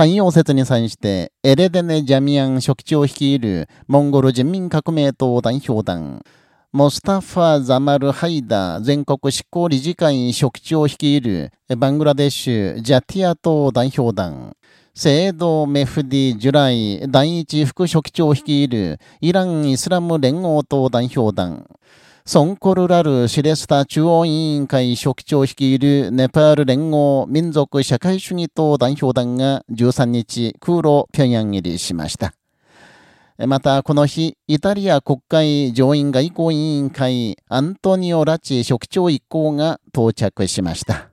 太陽節に際して、エレデネ・ジャミアン書記長率いるモンゴル人民革命党代表団、モスタファ・ザマル・ハイダ全国執行理事会書記長率いるバングラデシュ・ジャティア党代表団、聖堂メフディ・ジュライ第一副書記長率いるイラン・イスラム連合党代表団、ソンコルラル・シレスタ中央委員会書記長率いるネパール連合民族社会主義党代表団が13日空路平壌入りしました。また、この日、イタリア国会上院外交委員会アントニオ・ラチ書記長一行が到着しました。